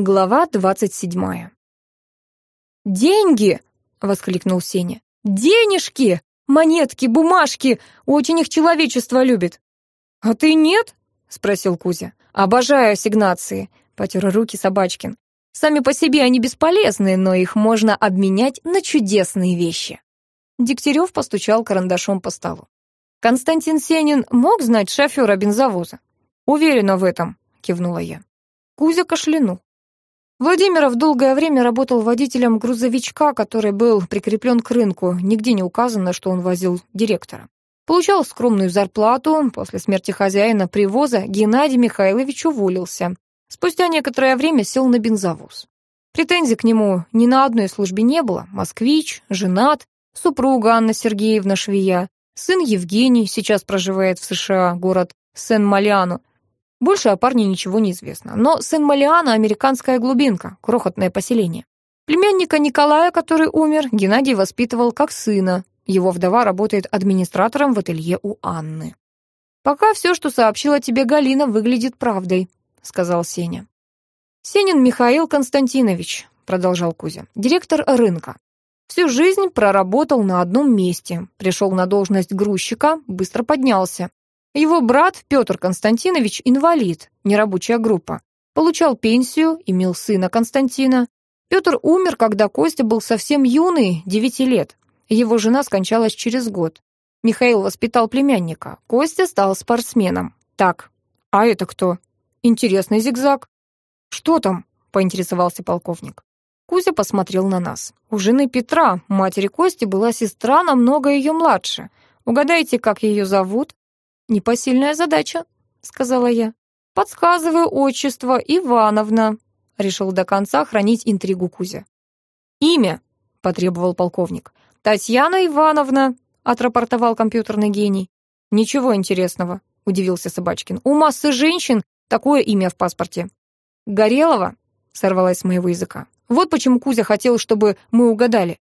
Глава двадцать седьмая. «Деньги!» — воскликнул Сеня. «Денежки! Монетки, бумажки! Очень их человечество любит!» «А ты нет?» — спросил Кузя. «Обожаю ассигнации!» — потер руки Собачкин. «Сами по себе они бесполезны, но их можно обменять на чудесные вещи!» Дегтярев постучал карандашом по столу. «Константин Сенин мог знать шофера бензовоза?» «Уверена в этом», — кивнула я. Кузя кашлянул. Владимиров долгое время работал водителем грузовичка, который был прикреплен к рынку. Нигде не указано, что он возил директора. Получал скромную зарплату. После смерти хозяина привоза Геннадий Михайлович уволился. Спустя некоторое время сел на бензовоз. Претензий к нему ни на одной службе не было. Москвич, женат, супруга Анна Сергеевна Швея, сын Евгений, сейчас проживает в США, город Сен-Малиано, больше о парне ничего не известно. Но Сен-Малиана — американская глубинка, крохотное поселение. Племянника Николая, который умер, Геннадий воспитывал как сына. Его вдова работает администратором в ателье у Анны. «Пока все, что сообщила тебе Галина, выглядит правдой», — сказал Сеня. «Сенин Михаил Константинович», — продолжал Кузя, — «директор рынка. Всю жизнь проработал на одном месте, пришел на должность грузчика, быстро поднялся. Его брат Петр Константинович инвалид, нерабочая группа. Получал пенсию, имел сына Константина. Петр умер, когда Костя был совсем юный, девяти лет. Его жена скончалась через год. Михаил воспитал племянника. Костя стал спортсменом. Так, а это кто? Интересный зигзаг. Что там? поинтересовался полковник. Кузя посмотрел на нас. У жены Петра, матери Кости, была сестра намного ее младше. Угадайте, как ее зовут? «Непосильная задача», — сказала я. «Подсказываю отчество Ивановна», — решил до конца хранить интригу Кузя. «Имя», — потребовал полковник. «Татьяна Ивановна», — отрапортовал компьютерный гений. «Ничего интересного», — удивился Собачкин. «У массы женщин такое имя в паспорте». «Горелова», — сорвалась с моего языка. «Вот почему Кузя хотел, чтобы мы угадали».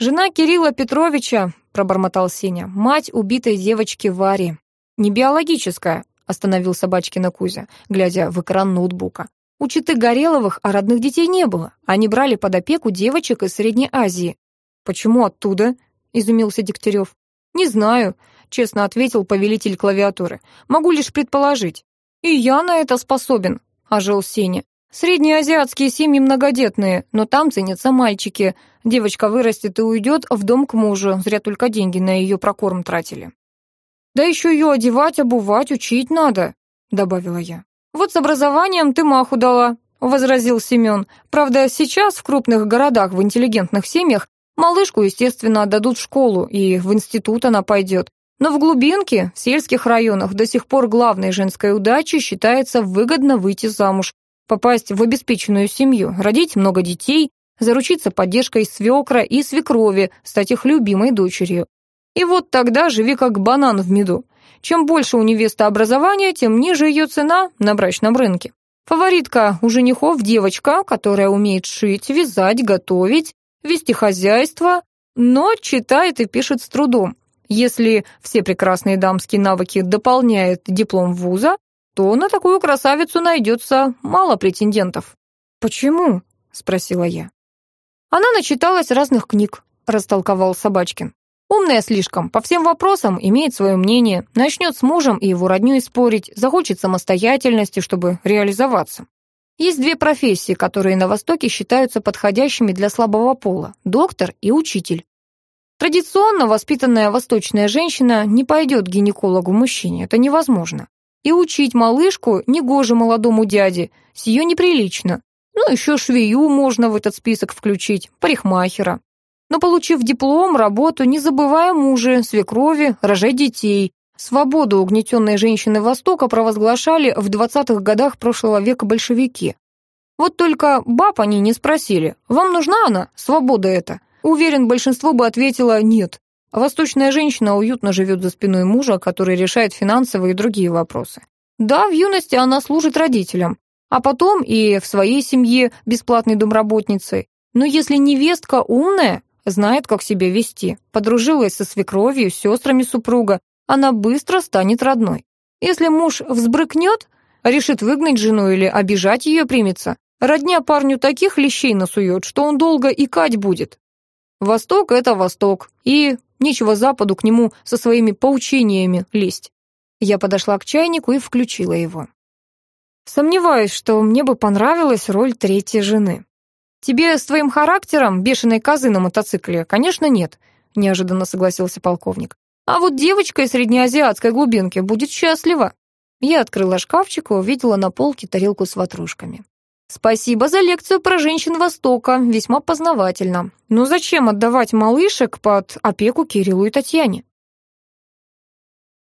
«Жена Кирилла Петровича», — пробормотал Сеня, «мать убитой девочки Вари». «Не биологическая», — остановил Собачкина Кузя, глядя в экран ноутбука. «У Читы Гореловых, а родных детей не было. Они брали под опеку девочек из Средней Азии». «Почему оттуда?» — изумился Дегтярев. «Не знаю», — честно ответил повелитель клавиатуры. «Могу лишь предположить». «И я на это способен», — ожил Сеня. «Среднеазиатские семьи многодетные, но там ценятся мальчики. Девочка вырастет и уйдет в дом к мужу, зря только деньги на ее прокорм тратили». «Да еще ее одевать, обувать, учить надо», — добавила я. «Вот с образованием ты маху дала», — возразил Семен. «Правда, сейчас в крупных городах, в интеллигентных семьях, малышку, естественно, отдадут в школу, и в институт она пойдет. Но в глубинке, в сельских районах, до сих пор главной женской удачей считается выгодно выйти замуж, попасть в обеспеченную семью, родить много детей, заручиться поддержкой свекра и свекрови, стать их любимой дочерью. И вот тогда живи как банан в меду. Чем больше у невесты образования, тем ниже ее цена на брачном рынке. Фаворитка у женихов девочка, которая умеет шить, вязать, готовить, вести хозяйство, но читает и пишет с трудом. Если все прекрасные дамские навыки дополняет диплом вуза, то на такую красавицу найдется мало претендентов. «Почему?» — спросила я. «Она начиталась разных книг», — растолковал Собачкин. Умная слишком, по всем вопросам имеет свое мнение, начнет с мужем и его роднёй спорить, захочет самостоятельности, чтобы реализоваться. Есть две профессии, которые на Востоке считаются подходящими для слабого пола – доктор и учитель. Традиционно воспитанная восточная женщина не пойдет к гинекологу-мужчине, это невозможно. И учить малышку негоже молодому дяде, с ее неприлично. Ну, еще швею можно в этот список включить, парикмахера. Но получив диплом, работу, не забывая мужа, свекрови, рожать детей, свободу угнетенной женщины Востока провозглашали в 20-х годах прошлого века большевики. Вот только баб они не спросили, вам нужна она, свобода эта? Уверен, большинство бы ответило «нет». Восточная женщина уютно живет за спиной мужа, который решает финансовые и другие вопросы. Да, в юности она служит родителям, а потом и в своей семье бесплатной домработницей. Но если невестка умная, знает, как себя вести, подружилась со свекровью, сестрами супруга, она быстро станет родной. Если муж взбрыкнет, решит выгнать жену или обижать ее примется, Родня парню таких лещей насует, что он долго икать будет. Восток — это Восток, и нечего Западу к нему со своими поучениями лезть. Я подошла к чайнику и включила его. Сомневаюсь, что мне бы понравилась роль третьей жены. Тебе с твоим характером, бешеной козы на мотоцикле, конечно, нет, неожиданно согласился полковник. А вот девочка из среднеазиатской глубинки будет счастлива. Я открыла шкафчик и увидела на полке тарелку с ватрушками. Спасибо за лекцию про женщин Востока, весьма познавательно. Но зачем отдавать малышек под опеку Кириллу и Татьяне?